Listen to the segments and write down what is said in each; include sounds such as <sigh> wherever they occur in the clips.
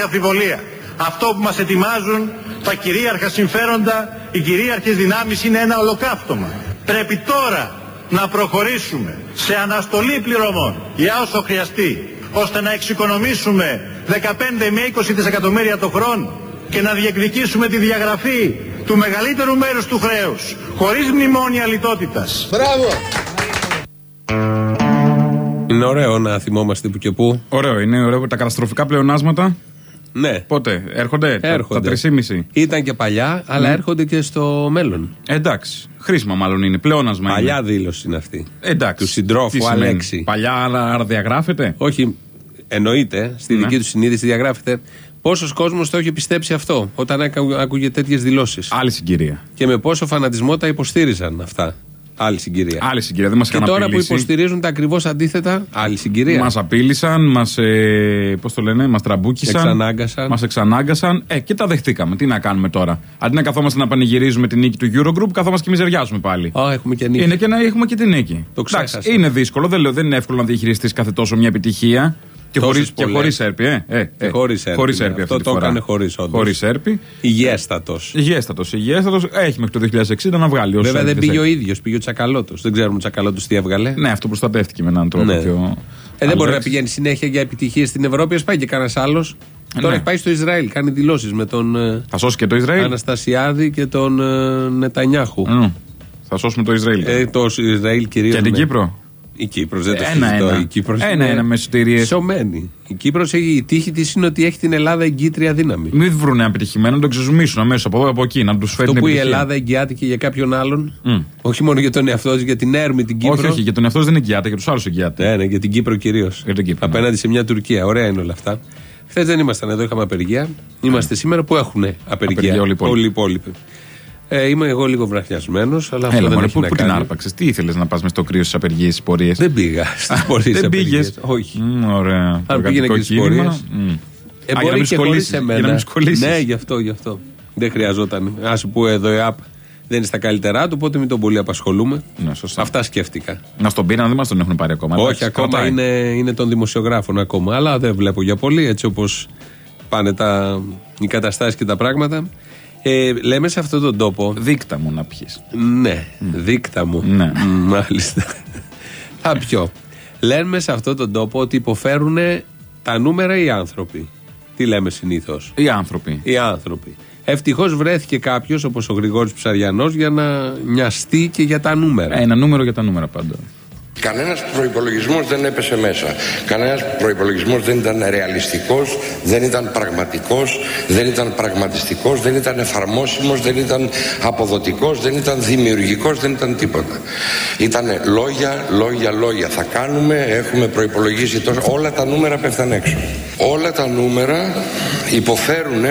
Δεν υπάρχει αμφιβολία. Αυτό που μας ετοιμάζουν τα κυρίαρχα συμφέροντα, οι κυρίαρχες δυνάμεις είναι ένα ολοκαύτωμα. Πρέπει τώρα να προχωρήσουμε σε αναστολή πληρωμών για όσο χρειαστεί, ώστε να εξοικονομήσουμε 15 με 20 δισεκατομμύρια το χρόνο και να διεκδικήσουμε τη διαγραφή του μεγαλύτερου μέρους του χρέους, χωρίς μνημόνια λιτότητας. Μπράβο! Είναι ωραίο να θυμόμαστε που και που. Ωραίο, είναι ωραίο. Τα καταστροφικά πλεονάσματα Ναι. πότε έρχονται, τα- Έρχονται. τα 3,5. Ήταν και παλιά, αλλά έρχονται και στο μέλλον. Ε, εντάξει. Χρήσιμα μάλλον είναι. Πλεόνασμα Παλιά είναι. δήλωση είναι αυτή. Εντάξει. Του συντρόφου Τι σημαίνει; Αλέξη. Παλιά, άρα, άρα διαγράφεται. Όχι, εννοείται, στη Ναι. δική του συνείδηση διαγράφεται. Πόσος κόσμος το έχει πιστέψει αυτό όταν έκα- άκουγε τέτοιες δηλώσεις; Άλλη συγκυρία. Και με πόσο φανατισμό τα υποστήριζαν αυτά; Άλλη συγκυρία. Άλλη συγκυρία. Δεν μας και είχαν τώρα που απειλήσει. υποστηρίζουν τα ακριβώς αντίθετα, άλλη συγκυρία. Μας απείλησαν, μας. Ε, Πώς το λένε, μας τραμπούκισαν. Εξανάγκασαν. Μας εξανάγκασαν. Ε, και τα δεχτήκαμε. Τι να κάνουμε τώρα; Αντί να καθόμαστε να πανηγυρίζουμε την νίκη του Eurogroup, καθόμαστε και μιζεριάζουμε πάλι. Α, έχουμε και νίκη. Είναι και να έχουμε και την νίκη. Το Εντάξει, ξέχασα. είναι δύσκολο, δεν, λέω, δεν είναι εύκολο να διαχειριστείς κάθε τόσο μια επιτυχία. Και Τόσες χωρί και πολλές. χωρίς έρπη, ε. ε, Και ε. χωρίς έρπη, Χωρίς ναι. έρπη Αυτό αυτή τη το φορά. έκανε χωρίς, όντως. Χωρίς έρπη. Υγιέστατος. Υγιέστατος, υγιέστατος. Έχει μέχρι το 2060 να βγάλει. όσους Βέβαια δεν έρπες πήγε ο έχει. ίδιος, πήγε ο Τσακαλώτος. Δεν ξέρουμε ο Τσακαλώτος τι έβγαλε. Ναι, αυτό προστατεύτηκε με έναν τρόπο. Ναι. πιο- Ε, δεν μπορεί να Αλέξης. πηγαίνει συνέχεια για επιτυχίες στην Ευρώπη. Α πάει και κανένας άλλος. Τώρα ναι. έχει πάει στο Ισραήλ, κάνει δηλώσεις με τον ε, Θα σώσει και το Ισραήλ; Αναστασιάδη και τον ε, Νετανιάχου. Μμ. Θα σώσουμε το Ισραήλ. Ε, το Ισραήλ κυρίως. και την Κύπρο; Η Κύπρος δεν το Ένα, συζητώ. ένα. Η Κύπρος Ένα, είναι ένα με σωτηρίες. Σωμένη. Η Κύπρος έχει η τύχη της είναι ότι έχει την Ελλάδα εγκύτρια δύναμη. Μην βρουν ένα επιτυχημένο, να τον ξεζουμίσουν αμέσως από εδώ από εκεί, να τους φέρει Το την που η επιτυχία. Ελλάδα εγγυάται και για κάποιον άλλον. Μμ. Όχι μόνο για τον εαυτό της, για την Έρμη, την Κύπρο. Όχι, όχι, για τον εαυτό δεν εγγυάται, για τους άλλους εγγυάται. Ναι, ναι, για την Κύπρο κυρίως. Για την Κύπρο, ναι. Απέναντι σε μια Τουρκία. Ωραία είναι όλα αυτά. Χθες δεν ήμασταν εδώ, είχαμε απεργία. Είμαστε σήμερα που έχουν απεργία. Απεργία όλοι οι υπόλοιποι. Όλοι οι υπόλοιποι. Ε, είμαι εγώ λίγο βραχιασμένος, αλλά αυτό Έλα, δεν μωρέ, έχει πού, να πού την κάνει. άρπαξες, τι ήθελες να πας μες στο κρύο στις απεργίες, στις πορείες; Δεν πήγα <laughs> στις πορείες. Δεν πήγες; Όχι. Ωραία. Αν πήγαινε και στις πορείες. Ε, Ε, για να μπορεί μην και τους χωρίς κολλήσεις, εμένα. για να μην τους κολλήσεις. Ναι, γι' αυτό, γι' αυτό. Δεν χρειαζόταν. Α σου πω εδώ η ΑΠ δεν είναι στα καλύτερά του, οπότε μην τον πολύ απασχολούμε. Ναι, σωστά. Αυτά σκέφτηκα. Να στον πήραν, δεν μας τον έχουν πάρει ακόμα. Όχι, Εντάξει, ακόμα κρατάει. είναι, είναι των δημοσιογράφων ακόμα. Αλλά δεν βλέπω για πολύ έτσι όπως πάνε τα, οι καταστάσεις και τα πράγματα. Ε, λέμε σε αυτόν τον τόπο. Δίκτα μου να πιεις. Ναι, δίκτα μου. Ναι. Μ, Μάλιστα. <laughs> Θα πιω. Λέμε σε αυτόν τον τόπο ότι υποφέρουν τα νούμερα οι άνθρωποι. Τι λέμε συνήθως; Οι άνθρωποι. Οι άνθρωποι. Ευτυχώς βρέθηκε κάποιος όπως ο Γρηγόρης Ψαριανός για να νοιαστεί και για τα νούμερα. Ε, Ένα νούμερο για τα νούμερα πάντα. Κανένας προπολογισμό δεν έπεσε μέσα. Κανένας προπολογισμό δεν ήταν ρεαλιστικός, δεν ήταν πραγματικός, δεν ήταν πραγματιστικός, δεν ήταν εφαρμόσιμος, δεν ήταν αποδοτικός, δεν ήταν δημιουργικός, δεν ήταν τίποτα. Ήταν λόγια, λόγια, λόγια. Θα κάνουμε, έχουμε προπολογίσει τόσο. Όλα τα νούμερα πέφταν έξω. Όλα τα νούμερα υποφέρουν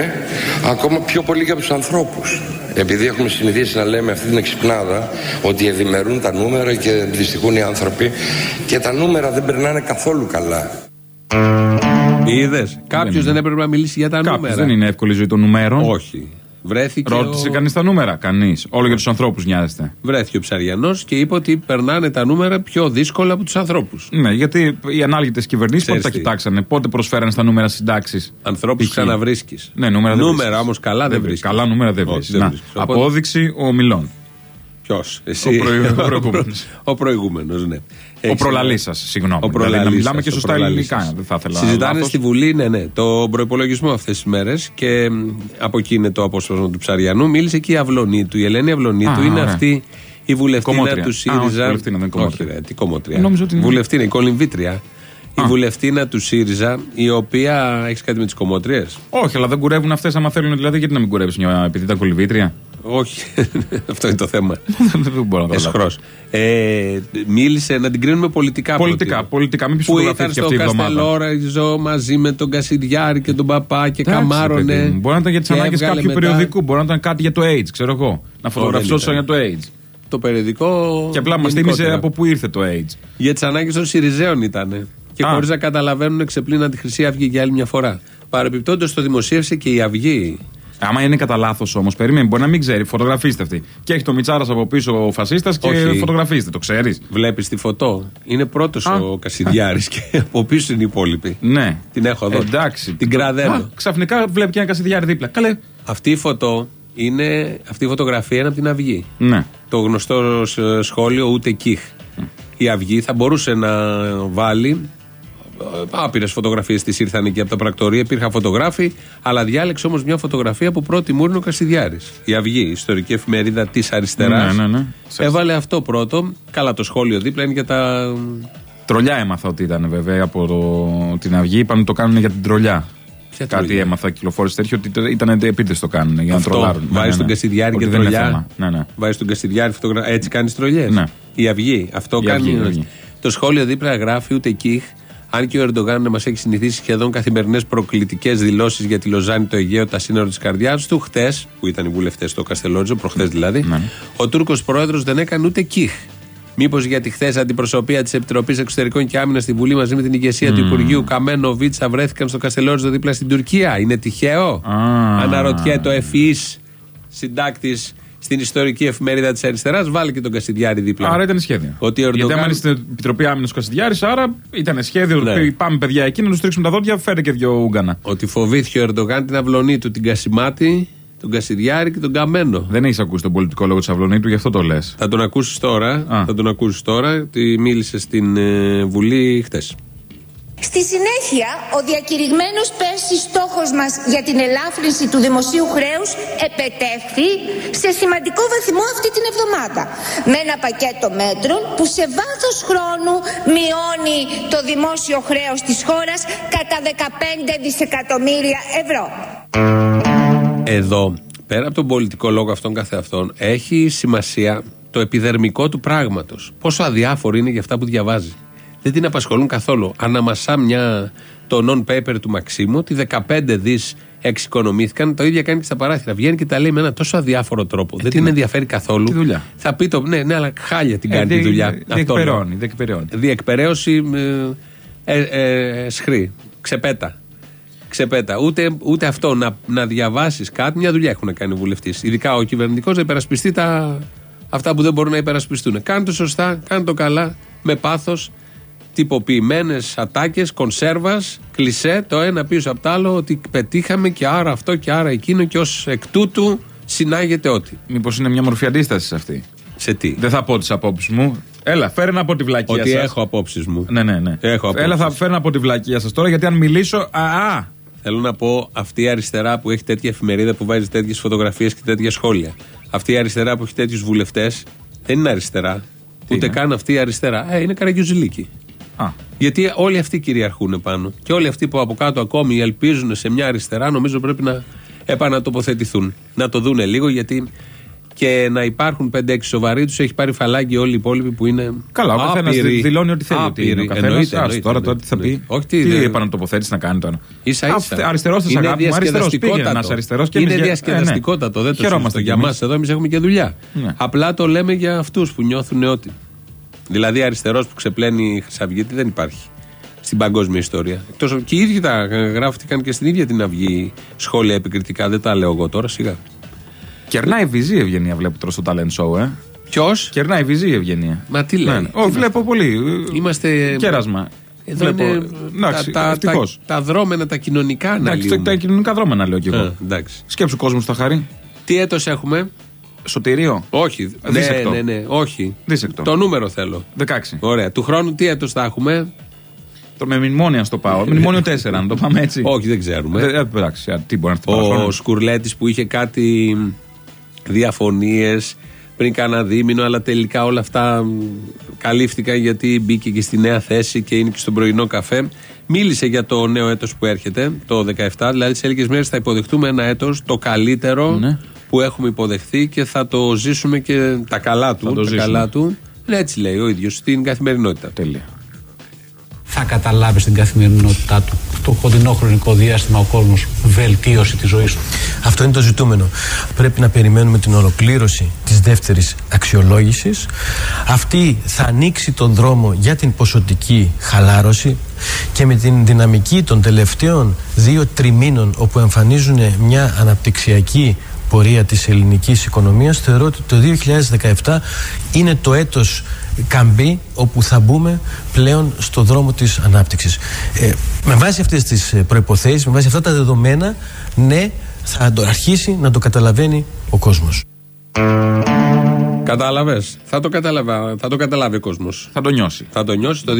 ακόμα πιο πολύ για τους ανθρώπους. Επειδή έχουμε συνηθίσει να λέμε αυτή την εξυπνάδα ότι ευημερούν τα νούμερα και δυστυχούν οι άνθρωποι και τα νούμερα δεν περνάνε καθόλου καλά. Είδες; Κάποιος δεν έπρεπε να μιλήσει για τα Κάποιος νούμερα. δεν είναι εύκολη η ζωή των νούμερων. Όχι. Βρέθηκε. Ρώτησε ο... κανείς τα νούμερα. Κανείς. Όλο για τους ανθρώπους νοιάζεται. Βρέθηκε ο Ψαριανός και είπε ότι περνάνε τα νούμερα πιο δύσκολα από τους ανθρώπους. Ναι, γιατί οι ανάλγητε κυβερνήσεις πότε Ξέρεις τα τι; κοιτάξανε, πότε προσφέρανε στα νούμερα συντάξεις. Ανθρώπους ξαναβρίσκεις. Ναι, νούμερα δεν Νούμερα βρίσκεις. όμως καλά δεν βρίσκεις. Καλά νούμερα δεν Όχι, βρίσκεις. δεν βρίσκεις. Οπότε- Απόδειξη ο Μιλών. Ποιος, εσύ. Ο προηγ- <laughs> ο προηγούμενος. ο προηγούμενος, ναι. Ο Έχεις προλαλής ένα- σας, συγγνώμη. Ο Δηλαδή, προλαλής να μιλάμε σας, και ο σωστά προλαλής ελληνικά. σας. Δεν θα ήθελα Συζητάνε λάθος. στη Βουλή, ναι, ναι, το προπολογισμό αυτές τις μέρες και μ, από εκεί είναι το απόσπασμα του Ψαριανού. Μίλησε και η Αυλονίτου. Η Ελένη Αυλονίτου Α, είναι ωραία. αυτή η βουλευτήνα Κομμότρια. του Α, ΣΥΡΙΖΑ. όχι, βουλευτήνα, δεν είναι κομμότρια. Όχι, ρε, τι κομμότρια. Ε, νόμιζα ότι είναι- Βουλευτήνα, η κολυμβήτρια. Η Α. βουλευτήνα του ΣΥΡΙΖΑ, η οποία. Έχει κάτι με τις κομμότριες. Όχι, αλλά δεν κουρεύουν αυτές άμα θέλουν. Δηλαδή, γιατί να μην κουρεύεις μια επειδή ήταν κολυβήτρια. Όχι, <laughs> αυτό είναι το θέμα. δεν μπορώ να το Εσχρός. Ε, μίλησε να την κρίνουμε πολιτικά. Πολιτικά, προτείνω. πολιτικά. Μην πει Που ήταν φωτογραφίε στο αυτή η εβδομάδα. Καστελόριζο μαζί με τον Κασιδιάρη και τον Παπά και Εντάξει, καμάρωνε. παιδί μου. Μπορεί να ήταν για τις και ανάγκες έβγαλε κάποιου μετά περιοδικού. Μπορεί να ήταν κάτι για το AIDS, ξέρω εγώ. Να φωτογραφιώσουν για ήταν. το AIDS. Το περιοδικό. Και απλά μας γενικότερα. θύμισε από πού ήρθε το AIDS. Για τις ανάγκες των Σιριζέων ήταν. Και Α. χωρί να καταλαβαίνουν, ξεπλύναν τη Χρυσή Αυγή για άλλη μια φορά. Παρεπιπτόντως το δημοσίευσε και η Αυγή Άμα είναι κατά λάθος όμως, περιμένει, μπορεί να μην ξέρει. Φωτογραφίστε αυτή. Και έχει το Μιτσάρας από πίσω ο φασίστας και Όχι. φωτογραφίστε, το ξέρεις. Βλέπεις τη φωτό. Είναι πρώτος ο Κασιδιάρης και <laughs> από πίσω είναι οι υπόλοιποι. Ναι. Την έχω εδώ. Εντάξει. Την κραδέλω. Α, Ξαφνικά βλέπει και ένα κασιδιάρι δίπλα. Καλέ. Αυτή η φωτό είναι. Αυτή η φωτογραφία είναι από την Αυγή. Ναι. Το γνωστό ε, σχόλιο ούτε κιχ. Η Αυγή θα μπορούσε να βάλει. Άπειρες φωτογραφίες της ήρθαν εκεί από τα πρακτορία, υπήρχαν φωτογράφοι, αλλά διάλεξε όμως μια φωτογραφία που πρώτη μου είναι ο Κασιδιάρης. Η Αυγή, η ιστορική εφημερίδα της αριστεράς. Ναι, ναι, ναι. Έβαλε αυτό πρώτο. Καλά, το σχόλιο δίπλα είναι για τα. Τρολιά έμαθα ότι ήταν βέβαια από το, την Αυγή. Είπαν ότι το κάνουν για την τρολιά. Ποια Κάτι τρολιά; έμαθα κυκλοφόρησε τέτοιο ότι ήταν επίτηδες το κάνουν για να Αυτό. τρολάρουν. Βάζεις Ναι, ναι, τον ναι. Κασιδιάρη Ότι και δεν είναι τρολιά; θέμα. Ναι, ναι. Βάζεις τον Κασιδιάρη φωτογραφία; Έτσι κάνεις τρολιές; Ναι. Η Αυγή. Αυτό Η κάνει. Αυγή, η Αυγή. Το σχόλιο δίπλα γράφει ούτε κιχ. Αν και ο Ερντογάν μας έχει συνηθίσει σχεδόν καθημερινές προκλητικές δηλώσεις για τη Λοζάνη, το Αιγαίο, τα σύνορα της καρδιάς του, χτες, που ήταν οι βουλευτές στο Καστελότζο, προχθές δηλαδή, Ναι. ο Τούρκος πρόεδρος δεν έκανε ούτε κιχ. Μήπως γιατί χθες αντιπροσωπεία της Επιτροπής Εξωτερικών και Άμυνας στη Βουλή μαζί με την ηγεσία του Υπουργείου Καμένο Βίτσα βρέθηκαν στο Καστελότζο δίπλα στην Τουρκία. Είναι τυχαίο. Α. Αναρωτιέται ο ευφυή συντάκτης στην ιστορική εφημερίδα της αριστεράς, βάλει και τον Κασιδιάρη δίπλα. Άρα ήταν σχέδιο. Ότι ο Γιατί Ερντογάν- άμα είναι στην Επιτροπή Άμυνας ο Κασιδιάρης, άρα ήταν σχέδιο. Ναι. ότι Πάμε παιδιά εκεί να τους τρίξουμε τα δόντια, φέρε και δύο Ούγκανα. Ότι φοβήθηκε ο Ερντογάν την αυλωνή του, την Κασιμάτη, τον Κασιδιάρη και τον Καμένο. Δεν έχεις ακούσει τον πολιτικό λόγο της Αυλωνίτου, γι' αυτό το λες. Θα τον ακούσεις τώρα. Α. Θα τον ακούσεις τώρα. Τι μίλησε στην ε, Βουλή χτες. Στη συνέχεια, ο διακηρυγμένος πέρσι στόχος μας για την ελάφρυνση του δημοσίου χρέους επετεύχθη σε σημαντικό βαθμό αυτή την εβδομάδα με ένα πακέτο μέτρων που σε βάθος χρόνου μειώνει το δημόσιο χρέος της χώρας κατά 15 δισεκατομμύρια ευρώ. Εδώ, πέρα από τον πολιτικό λόγο αυτόν καθεαυτόν, έχει σημασία το επιδερμικό του πράγματος. Πόσο αδιάφορο είναι για αυτά που διαβάζεις. Δεν την απασχολούν καθόλου. Αναμασά μια το non-paper του Μαξίμου ότι 15 δις εξοικονομήθηκαν. Το ίδιο κάνει και στα παράθυρα. Βγαίνει και τα λέει με ένα τόσο αδιάφορο τρόπο. Δεν την ενδιαφέρει καθόλου. Τι δουλειά. Θα πει το. Ναι, ναι, αλλά χάλια την κάνει τη δουλειά. Αυτό λέω. Διεκπεραιώνει. διεκπεραιώνει. Διεκπαιρέωση ε, ε, ε, σχρή. Ξεπέτα. Ξεπέτα. Ούτε, ούτε αυτό να, να διαβάσεις κάτι, μια δουλειά έχουν κάνει οι βουλευτές. Ειδικά ο κυβερνητικός να υπερασπιστεί τα, αυτά που δεν μπορούν να υπερασπιστούν. Κάνε το σωστά, κάνε το καλά, με πάθος. Τυποποιημένες ατάκες, κονσέρβας, κλισέ, το ένα πίσω από το άλλο, ότι πετύχαμε και άρα αυτό και άρα εκείνο και ως εκ τούτου συνάγεται ότι. Μήπως είναι μια μορφή αντίστασης αυτή; Σε τι; Δεν θα πω τις απόψεις μου. Έλα, φέρε να πω τη βλακεία Ότι σας. έχω απόψεις μου. Ναι, ναι, ναι. Έχω απόψεις. Έλα, θα φέρω να πω τη βλακεία σας τώρα, γιατί αν μιλήσω. Α, α, Θέλω να πω αυτή η αριστερά που έχει τέτοια εφημερίδα που βάζει τέτοιες φωτογραφίες και τέτοια σχόλια. Αυτή η αριστερά που έχει τέτοιους βουλευτές δεν είναι αριστερά. ούτε είναι; καν αυτή η αριστερά. Ε, είναι καραγκιουζιλίκη. Α. Γιατί όλοι αυτοί κυριαρχούν πάνω. Και όλοι αυτοί που από κάτω ακόμη ελπίζουν σε μια αριστερά, νομίζω πρέπει να επανατοποθετηθούν. Να το δούνε λίγο, γιατί και να υπάρχουν 5-6 σοβαροί τους έχει πάρει φαλάκι όλοι οι υπόλοιποι που είναι. Καλά, ο καθένας άπειροι. δηλώνει ό,τι θέλει. Ότι είναι ο Άπειροι. καθένας. Εννοείται, Άστο, εννοείται, τώρα, τώρα τι θα πει; εννοείται. Όχι, τι, τι δεν- επανατοποθέτηση να κάνει τώρα; Ίσα ίσα. Αριστερός της Είναι αγάπη μου. Αριστερός πήγαινε διασκεδαστικότατο. ένα αριστερός και Είναι εμείς για- διασκεδαστικότατο. Ε, ναι. Δεν το Χαιρόμαστε συζητώ. Για κι μας εμείς. εδώ εμείς έχουμε και δουλειά. Ναι. Απλά το λέμε για αυτούς που νιώθουν ότι. Δηλαδή αριστερός που ξεπλένει Χρυσαυγήτη δεν υπάρχει στην παγκόσμια ιστορία. Εκτός, και οι ίδιοι τα γράφτηκαν και στην ίδια την Αυγή σχόλια επικριτικά. Δεν τα λέω εγώ τώρα, σιγά. Κερνάει βυζή η Ευγενία, βλέπω τώρα στο talent show, ε. Ποιος; Κερνάει βυζή η Ευγενία. Μα τι λέει. Ναι, ναι. Ω, βλέπω πολύ. Είμαστε. Κέρασμα. Εδώ Βλέπω- είναι Εντάξει, τα, τα, τα, ευτυχώς. τα δρόμενα, τα κοινωνικά Εντάξει, τα, αναλύουμε. τα κοινωνικά δρόμενα λέω κι εγώ. Ε, εντάξει. Σκέψου κόσμο στα χαρή. Τι έτος έχουμε; Σωτηρίο; Όχι. Ναι, Δίσεκτο. ναι, ναι. Όχι. Δίσεκτο. Το νούμερο θέλω. 16. Ωραία. Του χρόνου τι έτος θα έχουμε; Το με μνημόνια στο πάω. Μνημόνιο 4, να το πάμε έτσι. Όχι, δεν ξέρουμε. Ε, ε, εντάξει, α, τι μπορεί να έρθει Ο παραπάνω. Σκουρλέτης που είχε κάτι διαφωνίες πριν κάνα δίμηνο, αλλά τελικά όλα αυτά μ, καλύφθηκαν γιατί μπήκε και στη νέα θέση και είναι και στον πρωινό καφέ. Μίλησε για το νέο έτος που έρχεται, το 17, δηλαδή σε λίγες μέρες θα υποδεχτούμε ένα έτος, το καλύτερο Ναι. Που έχουμε υποδεχθεί και θα το ζήσουμε και τα καλά του. Θα το τα ζήσουμε. καλά του. Ναι, Έτσι λέει ο ίδιος στην καθημερινότητα. Τέλεια. θα καταλάβεις την καθημερινότητά του. αυτό το κοντινό χρονικό διάστημα ο κόσμος βελτίωση τη ζωή του. Αυτό είναι το ζητούμενο. Πρέπει να περιμένουμε την ολοκλήρωση της δεύτερης αξιολόγησης. Αυτή θα ανοίξει τον δρόμο για την ποσοτική χαλάρωση και με την δυναμική των τελευταίων δύο τριμήνων όπου εμφανίζουν μια αναπτυξιακή πορεία της ελληνικής οικονομίας θεωρώ ότι το 2017 είναι το έτος καμπή όπου θα μπούμε πλέον στο δρόμο της ανάπτυξης. Ε, με βάση αυτές τις προϋποθέσεις, με βάση αυτά τα δεδομένα, ναι, θα το αρχίσει να το καταλαβαίνει ο κόσμος. Κατάλαβες; Θα, το θα το καταλάβει ο κόσμος. Θα το νιώσει. Θα το νιώσει το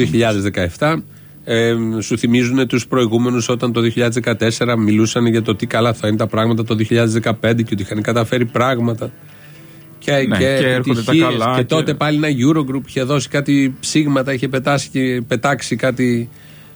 2017. Ε, σου θυμίζουν τους προηγούμενους όταν το 2014 μιλούσαν για το τι καλά θα είναι τα πράγματα το 2015 και ότι είχαν καταφέρει πράγματα. Και, ναι, και, και έρχονται τα καλά. Και, τότε πάλι ένα Eurogroup είχε δώσει κάτι ψήγματα, είχε πετάσει, πετάξει κάτι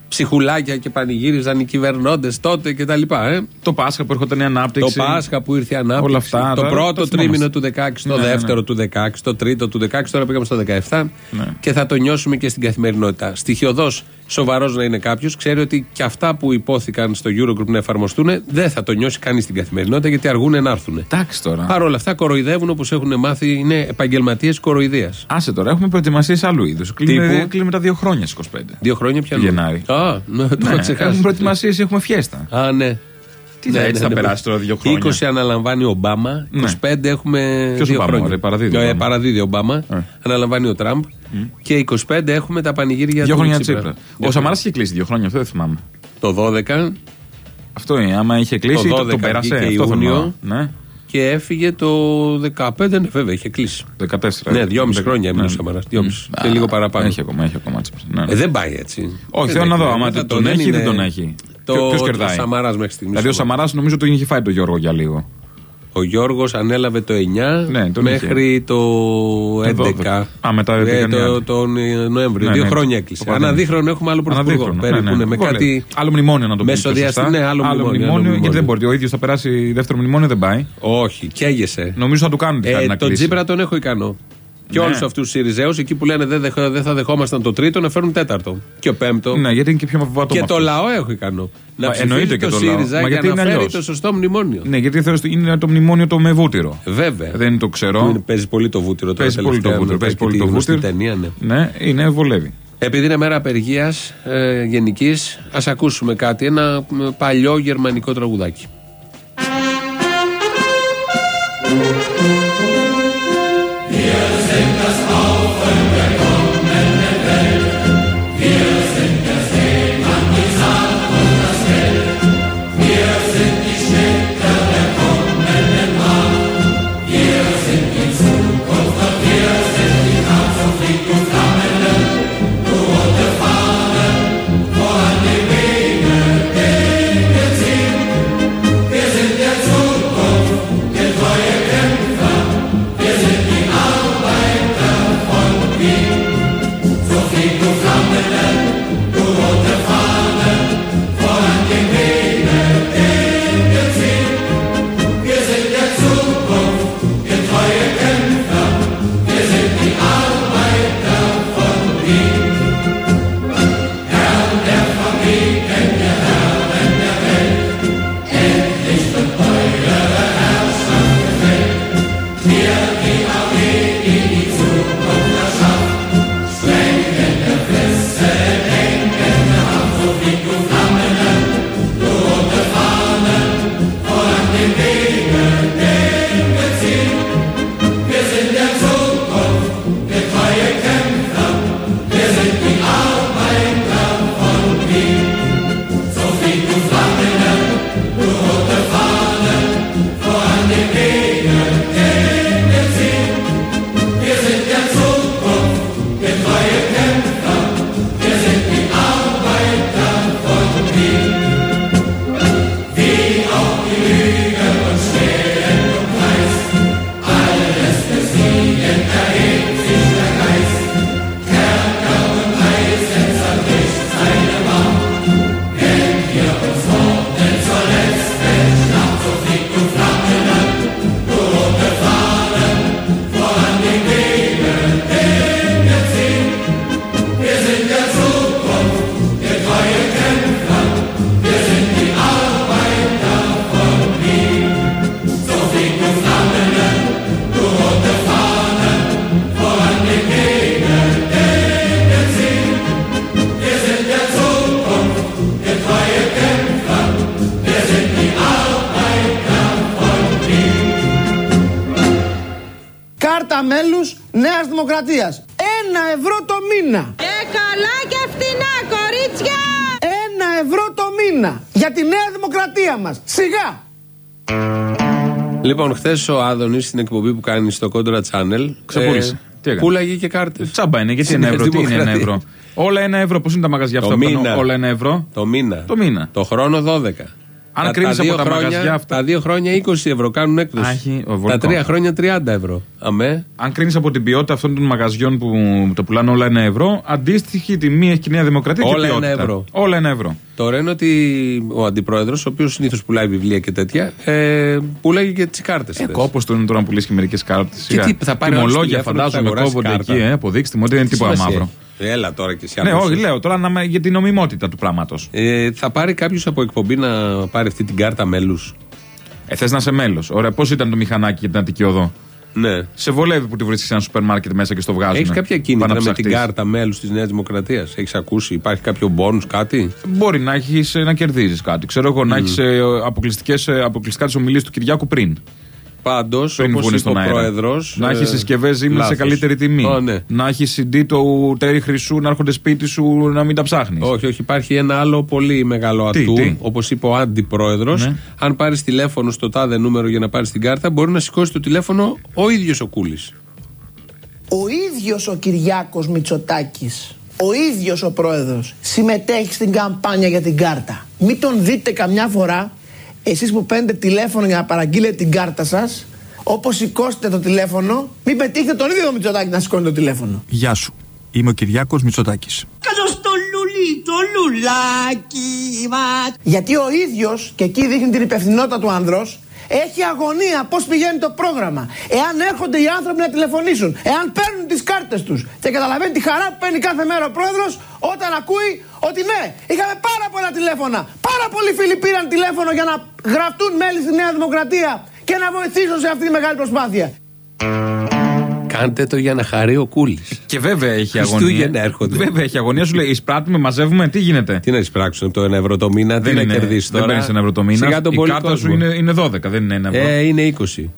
ψυχουλάκια και πανηγύριζαν οι κυβερνώντες τότε κτλ. Ε. Το Πάσχα που έρχονταν η ανάπτυξη. Το Πάσχα που ήρθε η ανάπτυξη. Όλα αυτά. Το πρώτο τρίμηνο του 16, το ναι, δεύτερο ναι. του 16, το τρίτο του 16, τώρα πήγαμε στο 17 ναι. και θα το νιώσουμε και στην καθημερινότητα. Στοιχειοδός σοβαρός να είναι κάποιος, ξέρει ότι και αυτά που υπόθηκαν στο Eurogroup να εφαρμοστούν δεν θα το νιώσει κανείς στην καθημερινότητα γιατί αργούν να έρθουν. Εντάξει τώρα. Παρ' όλα αυτά κοροϊδεύουν όπως έχουν μάθει, είναι επαγγελματίες κοροϊδίας. Άσε τώρα, έχουμε προετοιμασίες άλλου είδους. Κλείνουμε, κλείνουμε τα δύο χρόνια 25. Δύο χρόνια πια. Γενάρη. Α, ναι, το ναι, Έχουμε προετοιμασίες, έχουμε φιέστα. Α, ναι. Τι ναι, θα, έτσι ναι, θα ναι, περάσει τώρα δύο χρόνια. 20 αναλαμβάνει ο Ομπάμα, 25 ναι. έχουμε. Ποιος δύο Ομπάμα, ρε, παραδίδει. Ε, παραδίδει ο Ομπάμα, ε. αναλαμβάνει ο Τραμπ. Mm. Και 25 έχουμε τα πανηγύρια δύο χρόνια Τσίπρα. Ο Σαμαράς είχε κλείσει δύο χρόνια, αυτό δεν θυμάμαι. Το 12. Αυτό είναι, άμα είχε κλείσει, το, 12 το, πέρασε. Και Ιούνιο. Ναι. Και έφυγε το 15, ναι, βέβαια, είχε κλείσει. 14. Ναι, δυόμιση χρόνια έμεινε ο Σαμαράς. Και λίγο παραπάνω. Έχει ακόμα, έχει ακόμα ναι. ε, δεν πάει έτσι. Όχι, θέλω να δω. Άμα τον έχει ή δεν τον έχει. Ποιο κερδάει; Ο Σαμαράς μέχρι στιγμής. Δηλαδή ο Σαμαράς νομίζω ότι είχε φάει τον Γιώργο για λίγο. Ο Γιώργος ανέλαβε το 9 ναι, μέχρι είχε. το 11. Α, μετά ε, το, τον Νοέμβριο. Ναι, Δύο ναι, χρόνια έκλεισε. Αναδίχρονο έχουμε άλλο πρωθυπουργό. Ναι, ναι, ναι. Με κάτι... Άλλο μνημόνιο να το πούμε. Ναι, άλλο, άλλο μνημόνιο. μνημόνιο γιατί δεν μπορεί. Ο ίδιος θα περάσει δεύτερο μνημόνιο, δεν πάει. Όχι, καίγεσαι. Νομίζω θα του κάνουν τη χάρη ε, Τον Τζίπρα τον έχω ικανό. Και ναι. όλου αυτούς τους Σιριζέους εκεί που λένε δεν, δεν θα δεχόμασταν το τρίτο να φέρουν τέταρτο. Και ο πέμπτο. Ναι, γιατί είναι και πιο βαβατό. Και το λαό έχω ικανό. Να εννοείται και το, ΣΥΡΙΖΑ Μα γιατί να φέρει το σωστό μνημόνιο. Ναι, γιατί θέλω, είναι το μνημόνιο το με βούτυρο. Βέβαια. Δεν είναι το ξέρω. Είναι, παίζει πολύ το βούτυρο τώρα. Παίζει πολύ το βούτυρο. Παίζει πολύ το βούτυρο. Ταινία, ναι. ναι, είναι βολεύει. Επειδή είναι μέρα απεργίας ε, γενικής, ας ακούσουμε κάτι. Ένα παλιό γερμανικό τραγουδάκι. μέλου Λοιπόν, χθες ο Άδωνης στην εκπομπή που κάνει στο Contra Channel. Ξεπούλησε. Τι έκανε; Πούλαγε και κάρτες. Τσάμπα είναι, γιατί ένα ευρώ, τι είναι ένα ευρώ; Όλα ένα ευρώ, πώς είναι τα μαγαζιά αυτά Το που παίρνουν μήνα. όλα ένα ευρώ; Το μήνα. Το μήνα. Το χρόνο 12. Αν Τα- κρίνεις τα από δύο τα χρόνια- μαγαζιά αυτά- Τα δύο χρόνια 20 ευρώ κάνουν έκδοση. Α, έχει, ο, τα βολικό. τρία χρόνια 30 ευρώ. Αμέ. Αν κρίνεις από την ποιότητα αυτών των μαγαζιών που το πουλάνε όλα ένα ευρώ, αντίστοιχη τιμή έχει και η Νέα Δημοκρατία και Όλα ένα ποιότητα. ευρώ. Όλα ένα ευρώ. Τώρα είναι ότι ο αντιπρόεδρος, ο οποίος συνήθως πουλάει βιβλία και τέτοια, ε, πουλάει και τι κάρτε. Ε, κόπος το είναι τώρα να πουλήσει και μερικές κάρτες. τι, θα πάρει ο άλλος Τιμολόγια τηλέφωνο και θα φαντάζομαι αγοράσει κόβονται κάρτα. εκεί, ε, αποδείξτε μου ότι είναι τίποτα μαύρο. Έλα τώρα και εσύ Ναι, άλλος. όχι, λέω τώρα να, για την νομιμότητα του πράγματος. Ε, θα πάρει κάποιος από εκπομπή να πάρει αυτή την κάρτα μέλους. Ε, θες να είσαι μέλος. Ωραία, πώς ήταν το μηχανάκι για την Αττική Οδό. Ναι. Σε βολεύει που τη βρίσκεις σε ένα σούπερ μάρκετ μέσα και στο βγάζουν. Έχεις κάποια κίνητρα με την κάρτα μέλους της Νέας Δημοκρατίας; Έχεις ακούσει, υπάρχει κάποιο μπόνου, κάτι; Μπορεί να έχεις να κερδίζεις κάτι. Ξέρω εγώ να έχεις αποκλειστικά τις ομιλίες του Κυριάκου πριν. Πάντως, Πριν όπως βγουν είπε στον ο αέρα. πρόεδρος. Να έχεις συσκευές ζύμνη σε καλύτερη τιμή. Oh, ναι. Να έχεις CD το τέρι χρυσού να έρχονται σπίτι σου να μην τα ψάχνεις. Όχι, όχι, υπάρχει ένα άλλο πολύ μεγάλο Τι, ατού. τι; Όπως είπε ο αντιπρόεδρος. Ναι. Αν πάρεις τηλέφωνο στο τάδε νούμερο για να πάρεις την κάρτα, μπορεί να σηκώσει το τηλέφωνο ο ίδιος ο Κούλης. Ο ίδιος ο Κυριάκος Μητσοτάκης, ο ίδιος ο πρόεδρος, συμμετέχει στην καμπάνια για την κάρτα. Μην τον δείτε καμιά φορά, εσείς που παίρνετε τηλέφωνο για να παραγγείλετε την κάρτα σας, όπως σηκώσετε το τηλέφωνο, μην πετύχετε τον ίδιο τον Μητσοτάκη να σηκώνει το τηλέφωνο. Γεια σου. Είμαι ο Κυριάκος Μητσοτάκης. Κάτω στο λουλί, το λουλάκι μας. Γιατί ο ίδιος, και εκεί δείχνει την υπευθυνότητα του άνδρος, έχει αγωνία πώς πηγαίνει το πρόγραμμα. Εάν έρχονται οι άνθρωποι να τηλεφωνήσουν, εάν παίρνουν τις κάρτες τους και καταλαβαίνει τη χαρά που παίρνει κάθε μέρα ο πρόεδρος όταν ακούει ότι ναι, είχαμε πάρα πολλά τηλέφωνα. Πάρα πολλοί φίλοι πήραν τηλέφωνο για να γραφτούν μέλη στη Νέα Δημοκρατία και να βοηθήσουν σε αυτή τη μεγάλη προσπάθεια. Κάντε το για να χαρεί ο Κούλης. Και βέβαια έχει Χριστούγεννα αγωνία. έρχονται. Βέβαια έχει αγωνία. Σου λέει εισπράττουμε, μαζεύουμε, τι γίνεται; Τι να εισπράξουν από το 1 ευρώ το μήνα, τι να είναι- κερδίσει δεν τώρα; παίρνεις ένα ευρώ το μήνα. Σιγά τον Η πολύ κάρτα κόσμο. σου είναι, είναι 12, δεν είναι ένα ευρώ. Ε, είναι 20.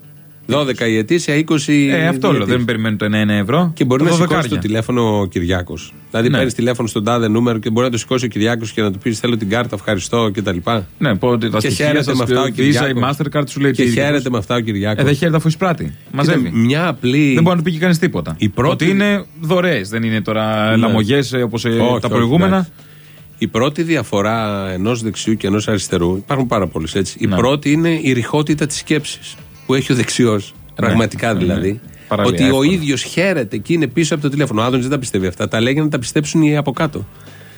12 η ετήσια, 20. Ε, αυτό η λέω. ετήσια. Δεν περιμένει το 1 ευρώ. Και μπορεί το να σηκώσει 12. το τηλέφωνο ο Κυριάκος. Δηλαδή Ναι. παίρνεις τηλέφωνο στον τάδε νούμερο και μπορεί να το σηκώσει ο Κυριάκος και να του πεις: Θέλω την κάρτα, ευχαριστώ κτλ. Ναι, πω ότι τα Και στοιχεία χαίρεται σας, με αυτά ο Visa, η Κυριάκος. Mastercard σου λέει Και τι χαίρεται ειδικούς. με αυτά ο Κυριάκος. Ε, δεν χαίρεται αφού εισπράττει. Μαζεύει. Μια απλή. Δεν μπορεί να του πει και κανείς τίποτα. Η πρώτη- Ότι είναι δωρεές, δεν είναι τώρα Ναι. λαμογές όπως Όχι, τα όχι, προηγούμενα. εντάξει. Η πρώτη διαφορά ενός δεξιού και ενός αριστερού, υπάρχουν πάρα πολλές έτσι. Η Ναι. πρώτη είναι η ρηχότητα της σκέψης που έχει ο δεξιός. Πραγματικά ναι, δηλαδή. ναι. Παραλία, Ότι ο εύκολα. ίδιος χαίρεται και είναι πίσω από το τηλέφωνο. Ο Άδωνης δεν τα πιστεύει αυτά. Τα λέει για να τα πιστέψουν οι από κάτω.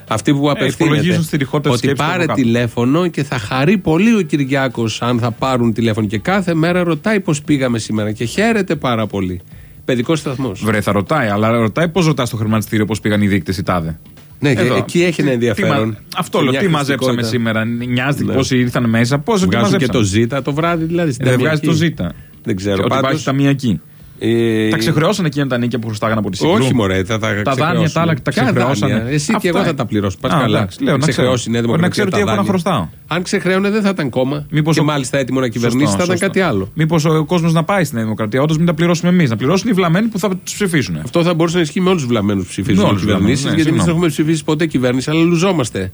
Αυτοί που απευθύνονται. Ε, υπολογίζουν στη ρηχότητα της Ότι σκέψης του πάρε από κάτω. τηλέφωνο και θα χαρεί πολύ ο Κυριάκος αν θα πάρουν τηλέφωνο. Και κάθε μέρα ρωτάει πώς πήγαμε σήμερα και χαίρεται πάρα πολύ. Παιδικός σταθμός. Βρε, θα ρωτάει, αλλά ρωτάει πώς ρωτάς στο χρηματιστήριο πώς πήγαν οι δείκτες οι τάδε. Ναι, και Εδώ. εκεί έχει ένα Τι- τι ενδιαφέρον. μα- Αυτό Και λέω. μια Τι μαζέψαμε χρηστικότητα. σήμερα; Νοιάζεται Ναι. πόσοι ήρθαν μέσα. Πόσο τι Βγάζουν και μαζέψαμε; το ζήτα το βράδυ, δηλαδή. Στην Δεν ταμιακή. βγάζει το ζήτα. Δεν ξέρω. Και Ότι Πάντως, υπάρχει ταμιακή. Ε, Τα ξεχρεώσαν εκείνα τα νίκια που χρωστάγανε από τη Συγκρού. Όχι, μωρέ, θα τα Τα δάνεια ξεχρεώσουν. τα άλλα τα Ποια ξεχρεώσανε. δάνεια; Εσύ και Αυτά. εγώ θα τα πληρώσω. Πας Α, καλά. εντάξει, λέω, να ξεχρεώσει η Νέα ξέρω. Δημοκρατία. Να ξέρω τι τα έχω να δάνεια. χρωστάω. Αν ξεχρέωνε δεν θα ήταν κόμμα. Μήπως και ο- μάλιστα έτοιμο να κυβερνήσει θα ήταν κάτι άλλο. Μήπως ο κόσμος να πάει στην Νέα Δημοκρατία, όντως μην τα πληρώσουμε εμείς. Να πληρώσουν οι βλαμμένοι που θα τους ψηφίσουν. Αυτό θα μπορούσε να ισχύει με όλους τους βλαμμένους που Με ψηφίζουν όλους τους κυβερνήσει. βλαμμένους, ναι, γιατί εμείς δεν συγγνώμη. έχουμε ψηφίσει ποτέ κυβέρνηση, αλλά λουζόμαστε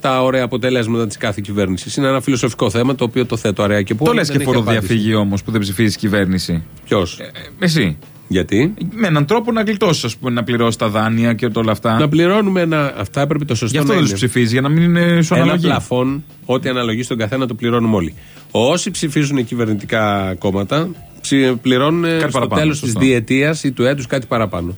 τα ωραία αποτελέσματα της κάθε κυβέρνησης. Είναι ένα φιλοσοφικό θέμα το οποίο το θέτω αραιά και που Το λες και φοροδιαφύγει όμως που δεν ψηφίζεις κυβέρνηση. Ποιος; Εσύ. Γιατί; Με έναν τρόπο να γλιτώσεις, ας πούμε, να πληρώσεις τα δάνεια και όλα αυτά. Να πληρώνουμε ένα. Αυτά έπρεπε το σωστό Γι' αυτό να δεν τους είναι. ψηφίζεις, για να μην είναι σου Ένα αναλογεί. πλαφόν, ό,τι αναλογεί στον καθένα το πληρώνουμε όλοι. Όσοι ψηφίζουν κυβερνητικά κόμματα, ψη- πληρώνουν ε, στο παραπάνω, τέλος της σωστό. διετίας ή του έτους κάτι παραπάνω.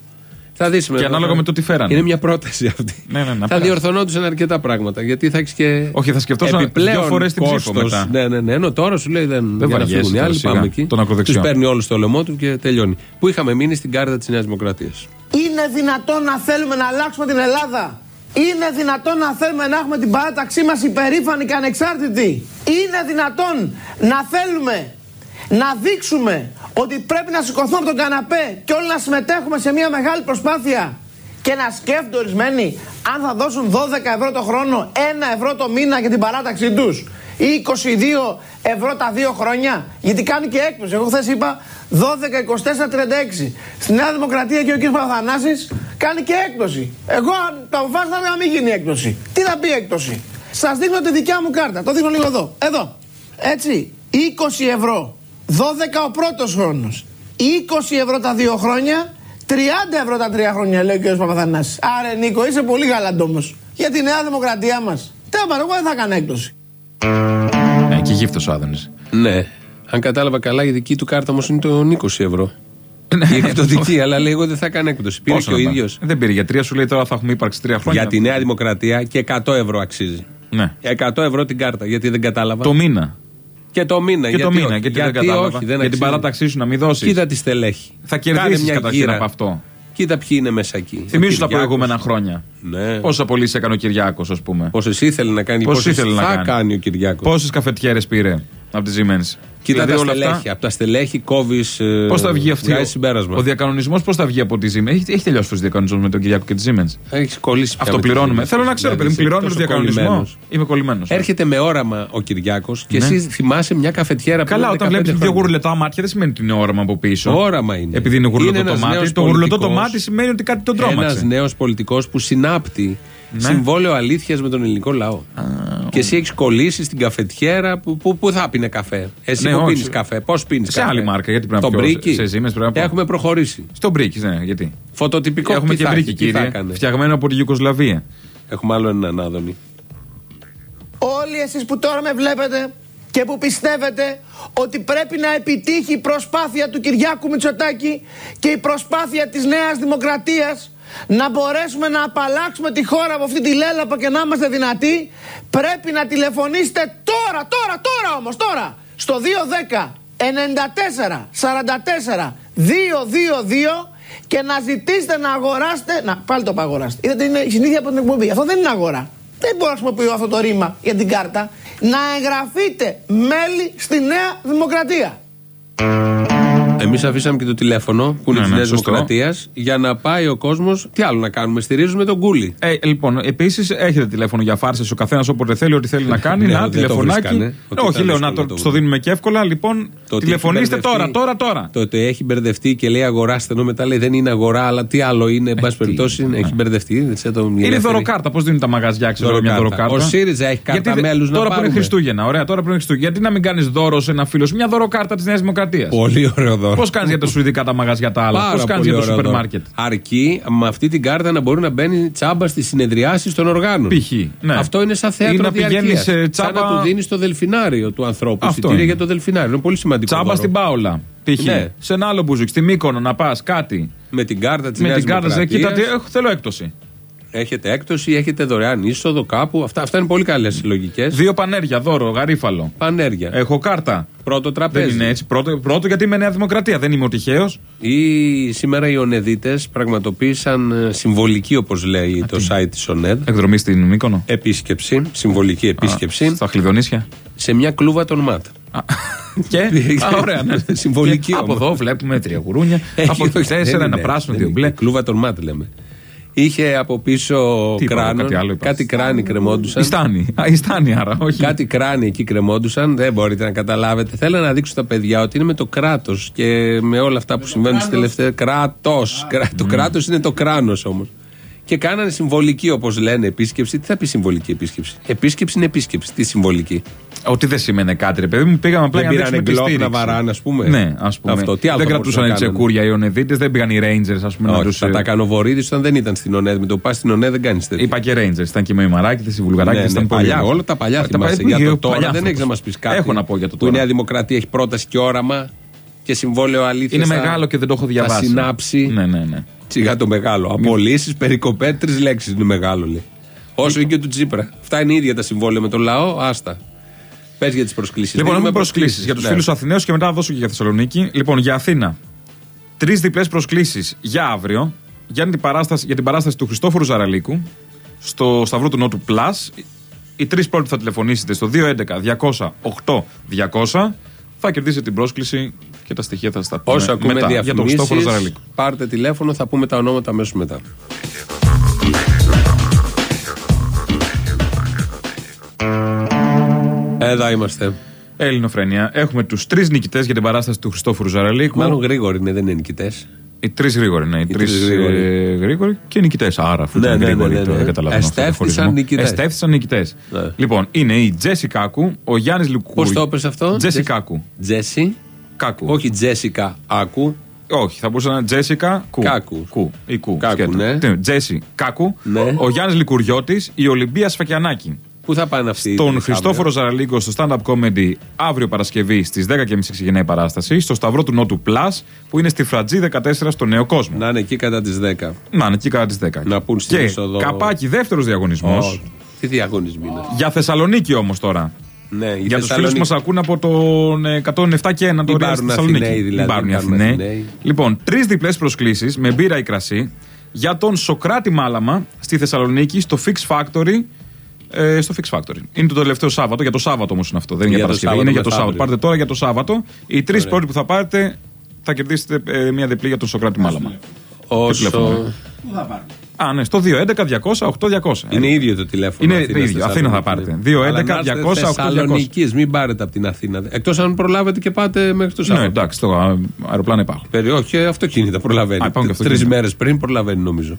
Θα δεις Και μετά. ανάλογα με το τι φέρανε. Είναι μια πρόταση αυτή. Ναι, ναι, να θα περάσει. διορθωνόντουσαν αρκετά πράγματα. Γιατί θα έχεις και. Όχι, θα σκεφτόσουν επιπλέον δύο φορές την ψήφο κόστος. μετά. Ναι, ναι, ναι. Ενώ τώρα σου λέει δεν, Δεν για να βαριέσαι φύγουν οι τώρα, άλλοι. σιγά. Πάμε εκεί. Τον ακροδεξιό. Τους παίρνει όλους στο λαιμό του και τελειώνει. Πού είχαμε μείνει στην κάρτα της Νέας Δημοκρατίας; Είναι δυνατόν να θέλουμε να αλλάξουμε την Ελλάδα; Είναι δυνατόν να θέλουμε να έχουμε την παράταξή μας υπερήφανη και ανεξάρτητη; Είναι δυνατόν να θέλουμε να δείξουμε ότι πρέπει να σηκωθούμε από τον καναπέ και όλοι να συμμετέχουμε σε μια μεγάλη προσπάθεια και να σκέφτονται ορισμένοι αν θα δώσουν 12 ευρώ το χρόνο, 1 ευρώ το μήνα για την παράταξή τους. ή 22 ευρώ τα δύο χρόνια. Γιατί κάνει και έκπτωση. Εγώ χθες είπα 12, 24, 36. Στη Νέα Δημοκρατία και ο κ. Παπαθανάσης κάνει και έκπτωση. Εγώ το αποφάσισα να μην γίνει έκπτωση. Τι θα πει έκπτωση; Σας δείχνω τη δικιά μου κάρτα. Το δείχνω λίγο εδώ. Εδώ. Έτσι. 20 ευρώ. 12 ο πρώτος χρόνος. 20 ευρώ τα δύο χρόνια. 30 ευρώ τα τρία χρόνια, λέει ο κ. Παπαθανάσης. Άρα, Νίκο, είσαι πολύ γαλαντόμος. Για τη Νέα Δημοκρατία μας. Τέλο πάντων, εγώ δεν θα κάνω έκπτωση. Ε, και γύφτο ο Άδωνης. Ναι. Αν κατάλαβα καλά, η δική του κάρτα όμως είναι των 20 ευρώ. Η εκπτωτική, αλλά λέει εγώ δεν θα κάνει έκπτωση. Πήρε και ο ίδιος. Δεν πήρε για τρία, σου λέει τώρα θα έχουμε ύπαρξη τρία χρόνια. Για τη Νέα Δημοκρατία και 100 ευρώ αξίζει. Ναι. 100 ευρώ την κάρτα, γιατί δεν κατάλαβα. Το μήνα. Και το μήνα. Και γιατί το μήνα, όχι; γιατί, δεν κατάλαβα. όχι, δεν για την αξίζει. παράταξή σου να μην δώσεις. Κοίτα τη στελέχη. Θα Κάνε κερδίσεις μια καταρχήν γύρα. από αυτό. Κοίτα ποιοι είναι μέσα εκεί. Θυμήσου Ο τα Κυριάκος. προηγούμενα χρόνια. Ναι. Πόσα πωλήσει έκανε ο Κυριάκος, ας πούμε. Πόσες ήθελε να κάνει, Πόσες πόσες ήθελε να θα κάνει. κάνει ο Κυριάκος. Πόσες καφετιέρες πήρε από τη Siemens. Κοίτα Δηλαδή τα όλα στελέχη. αυτά. Από τα στελέχη κόβεις. Πώς θα βγει αυτή. Βγάζει συμπέρασμα. Ο διακανονισμός πώς θα βγει από τη Siemens. Έχει, έχει τελειώσει ο διακανονισμός με τον Κυριάκο και τη Siemens. Έχεις κολλήσει πια Αυτό με τη πληρώνουμε. Siemens. Θέλω να ξέρω, Δηλαδή, παιδί μου, πληρώνουμε τον τόσο διακανονισμό. κολλημένος. Είμαι κολλημένος. Έρχεται με όραμα ο Κυριάκος και Ναι. εσύ θυμάσαι μια καφετιέρα που Καλά, είναι όταν 15 βλέπει δύο χρόνια. γουρλετά μάτια δεν σημαίνει ότι είναι όραμα από πίσω. Όραμα είναι. Επειδή είναι γουρλωτό Είναι το ένας μάτι. νέος Το γουρλωτό το πολιτικός. μάτι σημαίνει ότι κάτι τον Ένας τρόμαξε. νέος πολιτικός που συνάπτει Ναι. Συμβόλαιο αλήθειας με τον ελληνικό λαό. και εσύ έχεις κολλήσει στην καφετιέρα που, που, που θα πίνε καφέ. Εσύ Ναι, που όχι. πίνεις καφέ, πώς πίνεις Σε καφέ; άλλη μάρκα, γιατί πρέπει να Στο πιω, μπρίκι. σε Siemens πρέπει να πω. Έχουμε προχωρήσει. Στο μπρίκι, ναι, γιατί. Φωτοτυπικό Έχουμε τι και θα Μπρίκι, έχει, τι θα κύριε. έκανε. Φτιαγμένο από τη Γιουγκοσλαβία. Έχουμε άλλο έναν Άδωνη. Όλοι εσείς που τώρα με βλέπετε και που πιστεύετε ότι πρέπει να επιτύχει η προσπάθεια του Κυριάκου Μητσοτάκη και η προσπάθεια της Νέας Δημοκρατίας να μπορέσουμε να απαλλάξουμε τη χώρα από αυτή τη λέλαπα και να είμαστε δυνατοί πρέπει να τηλεφωνήσετε τώρα, τώρα, τώρα όμως, τώρα στο 210 94 44 222 και να ζητήσετε να αγοράσετε. Να, πάλι το είπα αγοράστε. Είδατε, είναι η συνήθεια από την εκπομπή. Αυτό δεν είναι αγορά. Δεν μπορώ να χρησιμοποιώ αυτό το ρήμα για την κάρτα. Να εγγραφείτε μέλη στη Νέα Δημοκρατία. Εμείς αφήσαμε και το τηλέφωνο που είναι Ναι, της ναι, Νέας σωστό. Δημοκρατίας για να πάει ο κόσμος. Τι άλλο να κάνουμε, στηρίζουμε τον Κούλι. Ε, λοιπόν, επίσης έχετε τηλέφωνο για φάρσες. Ο καθένας όποτε θέλει, ό,τι θέλει να κάνει. Ναι, να, δεν το τηλεφωνάκι. βρίσκανε. Ότι Όχι, ήταν λέω να δύσκολο το, το στο δίνουμε και εύκολα. Λοιπόν, Το ότι τηλεφωνήστε έχει τώρα, μπερδευτεί. τώρα, τώρα. Το ότι έχει μπερδευτεί και λέει αγοράστε, ενώ μετά λέει δεν είναι αγορά, αλλά τι άλλο είναι. Εν πάση περιπτώσει, έχει μπερδευτεί. δεν ξέρω, το Είναι ελεύθερη- δωροκάρτα. Πώς δίνουν τα μαγαζιά, ξέρω μια Δωροκάρτα. δωροκάρτα. Ο ΣΥΡΙΖΑ έχει κάρτα Γιατί δεν- μέλους να Τώρα που είναι πάρουμε. Χριστούγεννα, ωραία, τώρα που είναι Χριστούγεννα. Γιατί να μην κάνεις δώρο σε ένα φίλο σου μια δωροκάρτα της Νέας Δημοκρατίας. Πολύ ωραίο δώρο. Πώς κάνεις για τα σουηδικά τα μαγαζιά τα άλλα, Πάρα πώς κάνεις πολύ για το ωραίο σούπερ δώρο. μάρκετ. Αρκεί με αυτή την κάρτα να μπορεί να μπαίνει τσάμπα στις συνεδριάσεις των οργάνων. Π.χ., ναι. Αυτό είναι σαν Ή θέατρο να πηγαίνεις, διαρκείας. ε, Σαν τσάμπα- να του δίνεις το δελφινάριο του ανθρώπου. Αυτό Εισιτήρια είναι. για το δελφινάριο. Είναι πολύ σημαντικό. Τσάμπα δώρο. στην Πάολα. Π.χ. Ναι. Σε ένα άλλο μπουζουκ, στη Μύκονο να πας κάτι. Με την κάρτα της Με Νέας την κάρτα, σε Δημοκρατία. κοίτα, τι, έχω, θέλω έκπτωση. Έχετε έκπτωση, έχετε δωρεάν είσοδο κάπου. Αυτά, αυτά είναι πολύ καλές συλλογικέ. Δύο πανέρια, δώρο, γαρίφαλο. Πανέρια. Έχω κάρτα. Πρώτο τραπέζι. Δεν είναι έτσι. Πρώτο, πρώτο γιατί είμαι Νέα Δημοκρατία. Δεν είμαι ο τυχαίος. Ή σήμερα οι Ονεδίτες πραγματοποίησαν ε, συμβολική, όπως λέει το site της ΟΝΕΔ, Εκδρομή στην Μύκονο. επίσκεψη, συμβολική επίσκεψη, Στα χλειδονίσια. σε μια κλούβα των ΜΑΤ. Και; Α, ωραία, ναι. Συμβολική Και Από όμως. εδώ βλέπουμε τρία γουρούνια. Έχει, Από όχι, εκεί τέσσερα, δεν ένα είναι, πράσινο, δεν δύο είναι. μπλε. Κλούβα των ΜΑΤ λέμε. Είχε από πίσω Τι είπα, κράνο. κάτι άλλο είπα. κάτι κράνη κρεμόντουσαν. Η Στάνη. Α, η Στάνη, άρα. Όχι. Κάτι κράνη εκεί κρεμόντουσαν. Δεν μπορείτε να καταλάβετε. Θέλω να δείξω στα παιδιά ότι είναι με το κράτος και με όλα αυτά που συμβαίνουν τι τελευταίε. Κράτος. Το κράτος είναι το κράνος όμως. Και κάνανε συμβολική, όπως λένε, επίσκεψη. Τι θα πει συμβολική επίσκεψη; Επίσκεψη είναι επίσκεψη. Τι συμβολική; Ότι δεν σημαίνει κάτι, ρε παιδί μου. Πήγαμε απλά Δεν για να πήρανε δείξουμε τη γκλόπ να στήριξη. βαράνε, ας πούμε. Ναι, ας πούμε. Αυτό. Τι άλλο δεν θα κρατούσαν οι μπορούσαν να κάνουν; τσεκούρια οι Ονεδίτε, δεν πήγαν οι Rangers, ας πούμε, να Όχι, τους. θα τα κάνω βορείδη όταν δεν ήταν στην ΟΝΕΔ. Με το πας στην ΟΝΕΔ δεν κάνεις τέτοια. Είπα και Rangers. Ήταν και με οι Μαράκητες, οι Βουλγαράκητες. Ναι, ναι, ήταν πολύ παλιά, ωραία. όλα τα παλιά Τα θυμάσαι. παλιά- Για το παλιά τώρα δεν άνθρωπος. έχεις να μας πεις κάτι. Έχω να πω για το Που η τώρα. Νέα Δημοκρατία έχει πρόταση και όραμα και συμβόλαιο αλήθειας. Είναι μεγάλο και δεν το έχω Θα διαβάσει. συνάψει. Ναι, ναι, ναι. Σιγά το μεγάλο. Απολύσεις, περικοπές, τρεις λέξεις είναι μεγάλο λέει. Όσο είναι και του Τσίπρα. Αυτά είναι ίδια τα συμβόλαια με τον λαό, άστα. Πες για τις προσκλήσεις. Λοιπόν, έχουμε προσκλήσεις για τους φίλους Αθηναίους και μετά θα δώσω και για Θεσσαλονίκη. Λοιπόν, για Αθήνα. Τρεις διπλές προσκλήσεις για αύριο για την, παράσταση, για την παράσταση του Χριστόφορου Ζαραλίκου στο Σταυρό του Νότου Plus. Οι τρεις πρώτοι θα τηλεφωνήσετε στο 211 200 8200 θα κερδίσετε την πρόσκληση και τα στοιχεία θα στα πούμε Όσο ακούμε μετά για τον Χριστόφορο διαφημίσεις, Ζαραλίκου. πάρτε τηλέφωνο, θα πούμε τα ονόματα αμέσως μετά. Εδώ είμαστε. Ελληνοφρένια. Έχουμε τους τρεις νικητές για την παράσταση του Χριστόφορου Ζαραλίκου. Μάλλον γρήγοροι είναι, δεν είναι νικητές. Οι τρεις γρήγοροι, ναι. Οι, τρεις τρεις γρήγοροι. γρήγοροι και νικητές. Άρα, αφού Ναι, ήταν ναι, γρήγοροι, ναι, ναι, το ναι. δεν καταλαβαίνω. αυτό το Εστέφθησαν χωρισμό. νικητές. Εστέφθησαν νικητές. Ναι. Λοιπόν, είναι η Τζέσι Κάκου, ο Γιάννης Λουκούρη. Πώς το έπεσε αυτό, Τζέσι Κάκου. Τζέσι. Κάκου. Όχι Τζέσικα, άκου. Όχι, θα μπορούσε να είναι Τζέσικα Κου. Κάκου. Κου. Ή Κου. Κάκου, σκέτο. ναι. Τι, Τζέσι Κάκου. Ναι. Ο Γιάννης Λικουριώτης, η Ολυμπία Σφακιανάκη. Πού θα πάνε αυτοί. οι Τον τρεις Χριστόφορο Ζαραλίγκο στο stand-up comedy αύριο Παρασκευή στις 10.30 ξεκινάει η παράσταση. Στο Σταυρό του Νότου Plus που είναι στη Φρατζή 14 στο Νέο Κόσμο. Να είναι εκεί κατά τις 10. Να είναι εκεί κατά τις 10. Να πούν στην και είσοδο- καπάκι δεύτερος διαγωνισμός. Ω, Τι διαγωνισμοί είναι. Για Θεσσαλονίκη όμως τώρα. Ναι, η Για τους φίλους Θεσσαλονίκη- που μας ακούν από τον ε, 107 και 1 το Μην Real στη πάρουν Θεσσαλονίκης. Αθηναίοι, δηλαδή, Μην πάρουν οι μην πάρουν Αθηναίοι. Αθηναίοι. Λοιπόν, τρεις διπλές προσκλήσεις με μπύρα ή κρασί για τον Σοκράτη Μάλαμα στη Θεσσαλονίκη στο Fix Factory. Ε, στο Fix Factory. Είναι το τελευταίο Σάββατο. Για το Σάββατο όμως είναι αυτό. Δεν είναι για, Για το Παρασκευή. Σάββατο Είναι για το Σάββατο. μεθαύριο. Πάρτε τώρα για το Σάββατο. Οι τρεις πρώτοι που θα πάρετε θα κερδίσετε ε, μια διπλή για τον Σοκράτη Μάλαμα. Όσο. τηλέφωνο, Α, ναι, στο 211 200 8200. Είναι ίδιο το τηλέφωνο. Είναι Αθήνας, ίδιο. Αθήνα θα Θεσσαλονίκη. πάρετε. 211 Αλλά να είστε 200 8200. Θεσσαλονικής, μην πάρετε από την Αθήνα. Εκτός αν προλάβετε και πάτε μέχρι το Ναι, Σάββατο. εντάξει, το α, αεροπλάνο υπάρχουν. Περί, όχι, αυτοκίνητα προλαβαίνει. Α, υπάρχουν και Τρεις αυτοκίνητα. μέρες πριν προλαβαίνει, νομίζω.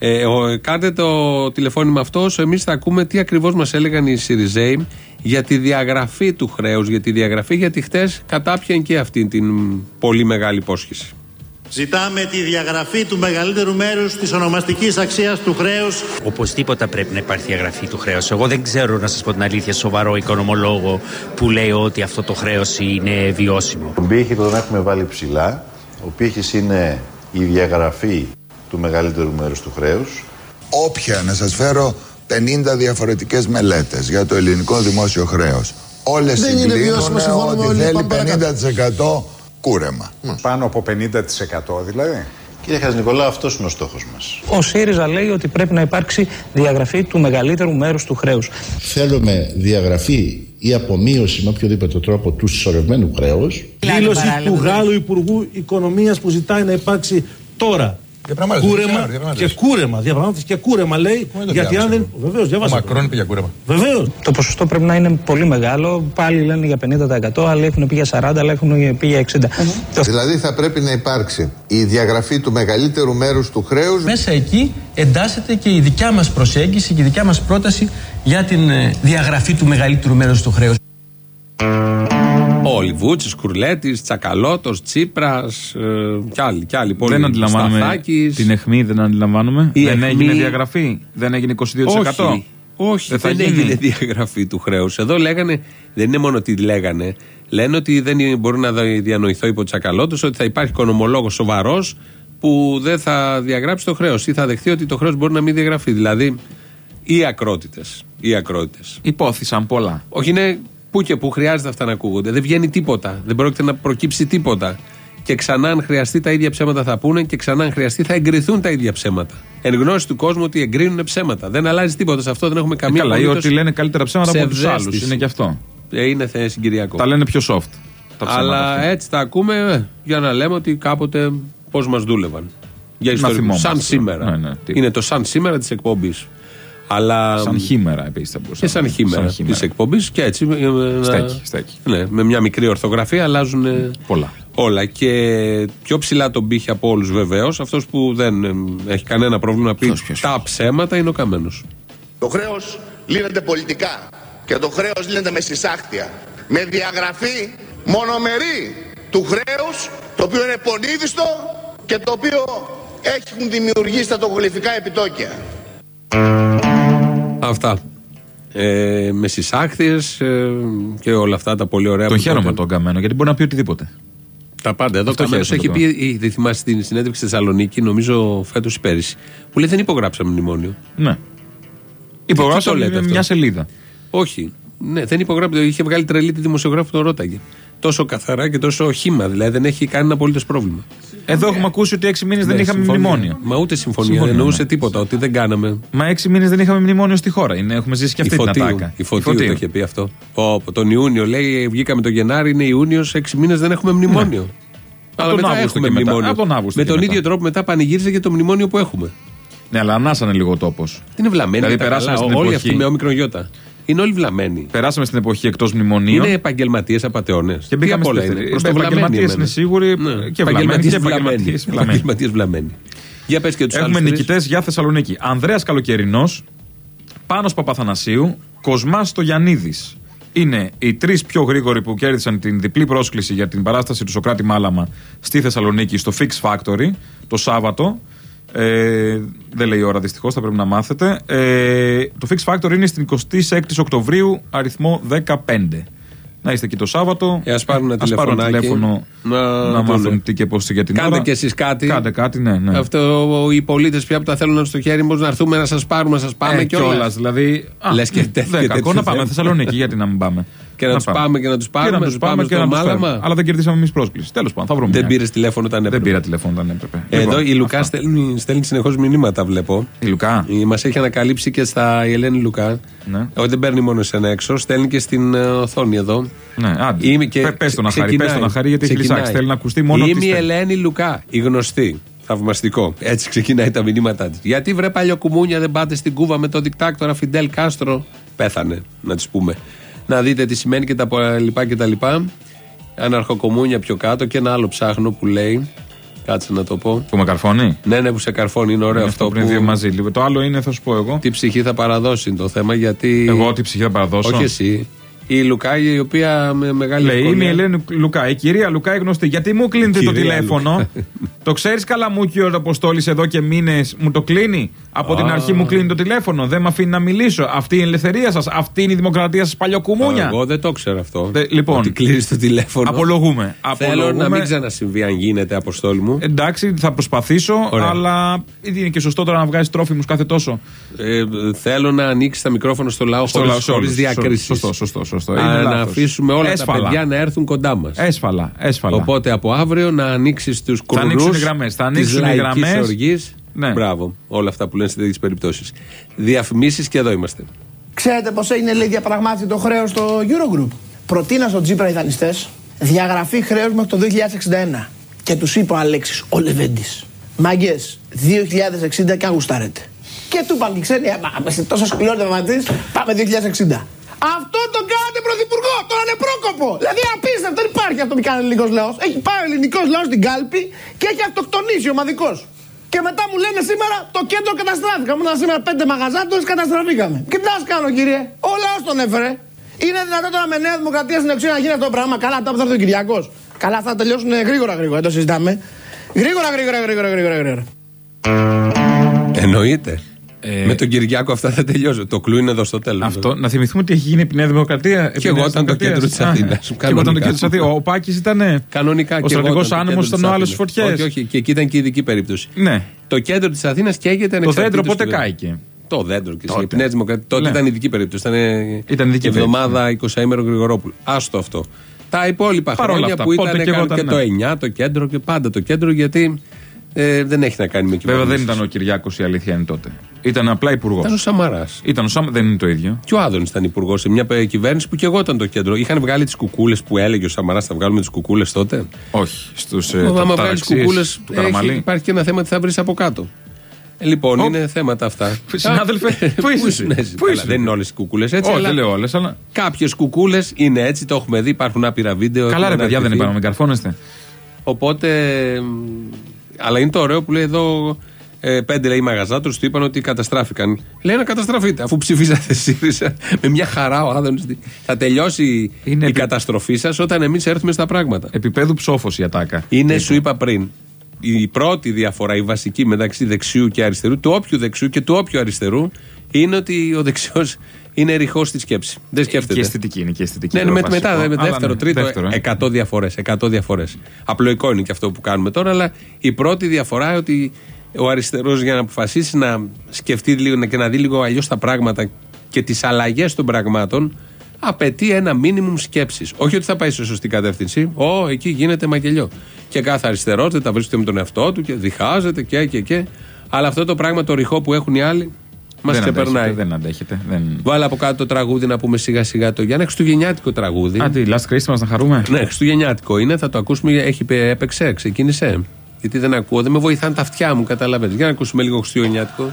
Ε, ο, κάντε το τηλεφώνημα αυτό. Εμείς θα ακούμε τι ακριβώς μας έλεγαν οι Σιριζέοι για τη διαγραφή του χρέους. Για τη διαγραφή, γιατί χτες κατάπιαν και αυτή την πολύ μεγάλη υπόσχεση. Ζητάμε τη διαγραφή του μεγαλύτερου μέρους της ονομαστικής αξίας του χρέους Οπωσδήποτε πρέπει να υπάρχει διαγραφή του χρέους. Εγώ δεν ξέρω, να σας πω την αλήθεια, σοβαρό οικονομολόγο που λέει ότι αυτό το χρέος είναι βιώσιμο. Τον πύχη τον έχουμε βάλει ψηλά. Ο πύχης είναι η διαγραφή του μεγαλύτερου μέρους του χρέους. Όποια να σας φέρω 50 διαφορετικές μελέτες για το ελληνικό δημόσιο χρέος. Όλες Δεν είναι βιώσιμο, συγκλίνουν συμφωνούμε ότι όλοι, θέλει πάμε παρακάτω. 50% κούρεμα. Πάνω από 50% δηλαδή. Κύριε Χαζηνικολά, αυτός είναι ο στόχος μας. Ο ΣΥΡΙΖΑ λέει ότι πρέπει να υπάρξει διαγραφή του μεγαλύτερου μέρους του χρέους. Θέλουμε διαγραφή ή απομείωση με οποιοδήποτε τρόπο του συσσωρευμένου χρέους. Δήλωση του Γάλλου Υπουργού Οικονομίας που ζητάει να υπάρξει τώρα. Κούρεμα και κούρεμα. Διαπραγμάτευση και κούρεμα λέει. Γιατί αν δεν. Βεβαίως, διαβάσα. Μακρόν είπε για κούρεμα. Βεβαίως. Το ποσοστό πρέπει να είναι πολύ μεγάλο. Πάλι λένε για 50%, άλλοι έχουν πει για 40%, άλλοι έχουν πει για 60%. Το- Δηλαδή θα πρέπει να υπάρξει η διαγραφή του μεγαλύτερου μέρους του χρέους Μέσα εκεί εντάσσεται και η δικιά μας προσέγγιση και η δικιά μας πρόταση για την ε, διαγραφή του μεγαλύτερου μέρους του χρέους. Ο Λιβούτσης, Κουρλέτης, Τσακαλώτος, Τσίπρας ε, κι άλλοι. Κι άλλοι πολλοί. Δεν αντιλαμβάνομαι Σταθάκης. την αιχμή, δεν αντιλαμβάνομαι. Η δεν αιχμή- έγινε διαγραφή, δεν έγινε 22%. Όχι, όχι Δεν δεν, θα γίνει. έγινε διαγραφή του χρέους. Εδώ λέγανε, δεν είναι μόνο ότι λέγανε, λένε ότι δεν είναι- μπορεί να δει- διανοηθώ υπό Τσακαλώτος ότι θα υπάρχει οικονομολόγος σοβαρός που δεν θα διαγράψει το χρέος ή θα δεχθεί ότι το χρέος μπορεί να μην διαγραφεί. Δηλαδή, οι ακρότητες. Οι ακρότητες. Υπόθησαν πολλά. Όχι, είναι που και που χρειάζεται αυτά να ακούγονται. Δεν βγαίνει τίποτα. Δεν πρόκειται να προκύψει τίποτα. Και ξανά, αν χρειαστεί, τα ίδια ψέματα θα πούνε και ξανά, αν χρειαστεί, θα εγκριθούν τα ίδια ψέματα. Εν γνώση του κόσμου ότι εγκρίνουν ψέματα. Δεν αλλάζει τίποτα σε αυτό, δεν έχουμε καμία Καλά, ή απολύτως ότι λένε καλύτερα ψέματα από τους άλλους. ψευδαίσθηση. Είναι και αυτό. Ε, Είναι θε συγκυριακό. Τα λένε πιο soft. Τα ψέματα Αλλά αυτά. έτσι τα ακούμε ε, για να λέμε ότι κάποτε πώς μας δούλευαν. Για Να ιστορικούς. θυμόμαστε. Σαν σήμερα. Ναι, ναι, τι. είναι το σαν σήμερα της εκπομπής. Αλλά... Σαν χήμερα επίσης θα μπορούσα. Και σαν χήμερα της εκπομπής και έτσι. ε, να- Στέκει, στέκει. Ναι, με μια μικρή ορθογραφία αλλάζουν ε, Πολλά. όλα. Και πιο ψηλά τον πύχη από όλους βεβαίως. Αυτός που δεν ε, έχει κανένα πρόβλημα να πει τα ψέματα είναι ο καμένος. Το χρέος λύνεται πολιτικά και το χρέος λύνεται με συσάχτια. Με διαγραφή μονομερή του χρέους, το οποίο είναι πονίδιστο και το οποίο έχουν δημιουργήσει τα τογλυφικά επιτόκια. Αυτά. Ε, με συσάχθειε ε, και όλα αυτά τα πολύ ωραία Τον που χαίρομαι τότε- τον καμένο γιατί μπορεί να πει οτιδήποτε. Τα πάντα. Εδώ Αυτό ο Καμένος χαίρομαι έχει το πει, ή δεν θυμάσαι την συνέντευξη στη Θεσσαλονίκη, νομίζω φέτος ή πέρυσι, που λέει δεν υπογράψαμε μνημόνιο. Ναι. Τι Υπογράψαμε το λέτε μια- αυτό; μια σελίδα. Όχι. Ναι, δεν υπογράψαμε. Είχε βγάλει τρελή τη δημοσιογράφου που τον ρώταγε. Τόσο καθαρά και τόσο χήμα. Δηλαδή δεν έχει κανένα απολύτως πρόβλημα. Εδώ έχουμε ακούσει ότι έξι μήνες δεν Ναι, είχαμε συμφωνία. μνημόνιο. Μα ούτε συμφωνία. Συμφωνία, δεν εννοούσε ναι. τίποτα. Ότι δεν κάναμε. Μα έξι μήνες δεν είχαμε μνημόνιο στη χώρα. Είναι, έχουμε ζήσει και Η αυτή την Φωτίου, ατάκα. η Φωτίου το είχε πει αυτό. Πω, πω, τον Ιούνιο λέει, βγήκαμε τον Γενάρη, είναι Ιούνιος, έξι μήνες δεν έχουμε μνημόνιο. Αλλά τον μετά Αύγουστο έχουμε και μετά. μνημόνιο. Από τον Αύγουστο Με και τον μετά. ίδιο τρόπο μετά πανηγύριζε και το μνημόνιο που έχουμε. Ναι, αλλά ανάσανε λίγο ο τόπος. Τι είναι βλαμμένοι Δηλαδή, και τα περάσαμε καλά. στην Όλοι εποχή- αυτοί με όμικρον γιώτα. Είναι όλοι βλαμμένοι. Περάσαμε στην εποχή εκτός μνημονίων. Είναι επαγγελματίες απαταιώνες. Και μπήκαμε στη δεύτερη. Επαγγελματίες είναι σίγουροι και βλαμμένοι. <laughs> Επαγγελματίες βλαμμένοι. Για πες και τους Έχουμε νικητές για Θεσσαλονίκη. Ανδρέας Καλοκαιρινός, Πάνος Παπαθανασίου, Κοσμά Στογιανίδης. Είναι οι τρεις πιο γρήγοροι που κέρδισαν την διπλή πρόσκληση για την παράσταση του Σοκράτη Μάλαμα στη Θεσσαλονίκη στο Fix Factory το Σάββατο. Ε, δεν λέει η ώρα δυστυχώς, θα πρέπει να μάθετε. Ε, το Fix Factor είναι στην 26η Οκτωβρίου, αριθμό 15. Να είστε εκεί το Σάββατο. Ε, ας πάρουν ας πάρουν τηλέφωνο να, να μάθουν τι και πώς για την Κάντε ώρα. κι εσείς κάτι. Κάντε κάτι, ναι. ναι. Αυτό οι πολίτες πια που τα θέλουν στο χέρι μα να έρθουμε να σας πάρουμε, να σας πάμε ε, κιόλας. κιόλας, δηλαδή. Λες και τέτοιο. Δεν κακό να πάμε Θεσσαλονίκη, γιατί να μην πάμε. Και να, τους πάμε και να τους πάρουμε. Και να τους πάμε και να τους φέρουμε. Αλλά δεν κερδίσαμε εμείς πρόσκληση. Τέλος πάντων, θα βρούμε. Δεν μια. πήρε τηλέφωνο όταν έπρεπε. Δεν πήρα τηλέφωνο όταν έπρεπε. Εδώ Λοιπόν, η Λουκά αυτά. στέλνει, στέλνει συνεχώς μηνύματα, βλέπω. Η Λουκά; Μας έχει ανακαλύψει και στα η Ελένη Λουκά. Ναι. Όχι, δεν παίρνει μόνο εσένα έξω, στέλνει και στην ε, οθόνη εδώ. Ναι, άντε. Είμαι και Πε- πες το να χαρεί, ξεκινάει, πες το να χαρεί, γιατί έχει ξεκινάει. λυσάξει. Θέλει να ακουστεί μόνο Είμαι ότι η στέλνει. Ελένη Λουκά, η γνωστή. Θαυμαστικό. Έτσι ξεκινάει τα μηνύματά της. Γιατί βρε παλιοκουμούνια δεν πάτε στην Κούβα με τον δικτάκτορα Φιντέλ Κάστρο. Πέθανε, να της πούμε. Να δείτε τι σημαίνει και τα λοιπά και τα λοιπά. Αναρχοκομούνια πιο κάτω και ένα άλλο ψάχνω που λέει. Κάτσε να το πω. Που με καρφώνει; Ναι, ναι, που σε καρφώνει. Είναι ωραίο Είναι αυτό. αυτό πριν που... δύο μαζί. λίγο. Το άλλο είναι, θα σου πω εγώ. Τι ψυχή θα παραδώσει είναι το θέμα γιατί. Εγώ τι ψυχή θα παραδώσω; Όχι εσύ. Η Λουκά η οποία με μεγάλη Λέει, ευκολία- είμαι η Ελένη Λουκά. Η κυρία Λουκά είναι γνωστή. Γιατί μου κλείνετε το Κυρία τηλέφωνο; Λουκά. το ξέρεις καλά μου και ο Αποστόλης εδώ και μήνες μου το κλείνει; Από την Α. αρχή μου κλείνει το τηλέφωνο. Δεν με αφήνει να μιλήσω. Αυτή είναι η ελευθερία σας. Αυτή είναι η δημοκρατία σας παλιοκουμούνια. Εγώ δεν το ξέρω αυτό. Δε- λοιπόν. Ότι κλείνεις το τηλέφωνο. Απολογούμε. Θέλω να Απολογούμε. μην ξανασυμβεί αν γίνεται, Αποστόλη μου. Εντάξει, θα προσπαθήσω, Ωραία. αλλά είναι και σωστό τώρα να βγάζεις τρόφιμους κάθε τόσο. Ε, θέλω να ανοίξεις τα μικρόφωνα στο λαό Στο χωρίς, λαό, σε χωρίς όλους. διακρίσεις. Σωστό, σωστό, σωστό. Α, Είναι να λάθος. αφήσουμε όλα Έσφαλα. τα παιδιά να έρθουν κοντά μας. Έσφαλα, έσφαλα. Οπότε από αύριο να ανοίξεις τους Θα ανοίξουν κουρνούς οι γραμμές, θα της ανοίξουν οι λαϊκής γραμμές. οργής. Ναι. Μπράβο. Όλα αυτά που λένε σε τέτοιες περιπτώσεις. Διαφημίσεις και εδώ είμαστε. Ξέρετε πώ έγινε λέει διαπραγμάτευση το χρέος στο Eurogroup. Προτείνα στον Τζίπρα οι δανειστέ διαγραφή χρέους μέχρι το 2061. Και τους είπε ο Αλέξης, ο Λεβέντη. Μάγκες, 2060 και αν γουστάρετε. Και του είπαν και οι ξένοι, «Ε, μα, είστε τόσο σκληρός διαπραγματευτή, πάμε 2060. Αυτό το κάνατε πρωθυπουργό, τον ανεπρόκοπο. Δηλαδή απίστευτο, δεν υπάρχει αυτό που κάνει ο ελληνικός λαός. Έχει πάει ο ελληνικός λαός στην κάλπη και έχει αυτοκτονήσει ομαδικός. Και μετά μου λένε σήμερα το κέντρο καταστράφηκα. Μου ήταν σήμερα πέντε μαγαζάτορε, καταστραφήκαμε. Και τι να σας κάνω κύριε, ο λαός τον έφερε. Είναι δυνατόν τώρα με Νέα Δημοκρατία στην εξουσία να γίνει αυτό το πράγμα; Καλά, τώρα που θα έρθει ο Κυριακός. Καλά, θα τελειώσουν γρήγορα γρήγορα, δεν το συζητάμε. Γρήγορα, γρήγορα, γρήγορα, γρήγορα. γρήγορα. Εννοείται. Με τον Κυριάκο αυτά θα τελειώσω. Το κλου είναι εδώ στο τέλος. Ε, Αυτό, να θυμηθούμε ότι έχει γίνει επί Νέα Δημοκρατία. Και εγώ ήταν το κέντρο της Αθήνας. Και εγώ ήταν το κέντρο της Αθήνας. Ο Πάκης ήταν. Κανονικά Ο και εγώ στρατηγός ήταν το άνεμος κέντρο ήταν της ο άλλο στι Αθήνας. φωτιές. Όχι, όχι, και εκεί ήταν και ειδική περίπτωση. Ναι. Το κέντρο της Αθήνας καίγεται Το ανεξαρτήτως δέντρο πότε του- κάηκε; Το δέντρο και Τότε. η Νέας Δημοκρατίας. Τότε Ναι. ήταν ειδική περίπτωση. Ήταν, Ήταν ειδική εβδομάδα 20 ημέρο Γρηγορόπουλου. Άστο αυτό. Τα υπόλοιπα Παρ' όλα χρόνια αυτά, που πότε ήταν και εγώ και, ήταν, το ναι. 9 το κέντρο και πάντα το κέντρο γιατί ε, δεν έχει να κάνει με Βέβαια κυβέρνησης. δεν ήταν ο Κυριάκος η αλήθεια είναι τότε. Ήταν απλά υπουργός. Ήταν ο Σαμαράς. Ήταν ο Σαμ, δεν είναι το ίδιο. Και ο Άδωνης ήταν υπουργός σε μια ε, κυβέρνηση που και εγώ ήταν το κέντρο. Είχαν βγάλει τις κουκούλες που έλεγε ο Σαμαράς, θα βγάλουμε τις κουκούλες τότε; Όχι. Στους Ε, Άμα βγάλεις κουκούλες, του Καραμαλή. υπάρχει και ένα θέμα ότι θα βρεις από κάτω. Ε, λοιπόν, Ω. είναι θέματα αυτά. Συνάδελφε, <laughs> πού είσαι; Εσύ; Ναι, Πού καλά, είσαι; Δεν είναι όλες οι κουκούλες έτσι. Όχι, αλλά δεν λέω όλες, αλλά. Κάποιες κουκούλες είναι έτσι, το έχουμε δει, υπάρχουν άπειρα βίντεο. Καλά, ρε έχουν παιδιά, δεν αναρτηθεί. είπαμε, με καρφώνεστε. Οπότε. Μ, Αλλά είναι το ωραίο που λέει εδώ. Ε, πέντε λέει μαγαζάτρους του είπαν ότι καταστράφηκαν. Λέει να καταστραφείτε, αφού ψηφίσατε ΣΥΡΙΖΑ <laughs> με μια χαρά ο Άδωνης. Θα τελειώσει η καταστροφή σας όταν εμείς έρθουμε στα πράγματα. Επίπεδου ψόφος η ατάκα. Είναι, σου είπα πριν, η πρώτη διαφορά, η βασική μεταξύ δεξιού και αριστερού, του όποιου δεξιού και του όποιου αριστερού, είναι ότι ο δεξιός είναι ρηχός στη σκέψη. Δεν σκέφτεται. Και αισθητική είναι και αισθητική. Ναι, το με, βασικό. μετά, με Αλλά δεύτερο, ναι, τρίτο, δεύτερο, ε. 100 διαφορές. 100 διαφορές. Απλοϊκό είναι και αυτό που κάνουμε τώρα, αλλά η πρώτη διαφορά είναι ότι ο αριστερός για να αποφασίσει να σκεφτεί λίγο και να δει λίγο αλλιώς τα πράγματα και τις αλλαγές των πραγμάτων, απαιτεί ένα μίνιμουμ σκέψης. Όχι ότι θα πάει σε σωστή κατεύθυνση. Ω, εκεί γίνεται μακελιό. Και κάθε αριστερό δεν τα βρίσκεται με τον εαυτό του και διχάζεται και και και. Αλλά αυτό το πράγμα το ρηχό που έχουν οι άλλοι μας Δεν ξεπερνάει. αντέχετε, Δεν αντέχετε. Δεν... Βάλε από κάτω το τραγούδι να πούμε σιγά σιγά το Γιάννη. Χριστουγεννιάτικο τραγούδι. Άντε, last Christmas να χαρούμε. Ναι, Χριστουγεννιάτικο είναι, θα το ακούσουμε. Έχει πε- έπαιξε, ξεκίνησε. Γιατί δεν ακούω, δεν με βοηθάνε τα αυτιά μου, καταλαβαίνετε. Για να ακούσουμε λίγο Χριστουγεννιάτικο.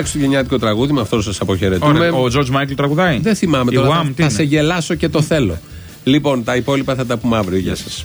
Χριστουγεννιάτικο τραγούδι, με αυτό σας αποχαιρετούμε. Ωραία. Ο George Michael τραγουδάει. Δεν θυμάμαι Η τώρα. Wham, θα, τι θα είναι; σε γελάσω και το θέλω. Λοιπόν, τα υπόλοιπα θα τα πούμε αύριο. Γεια σας.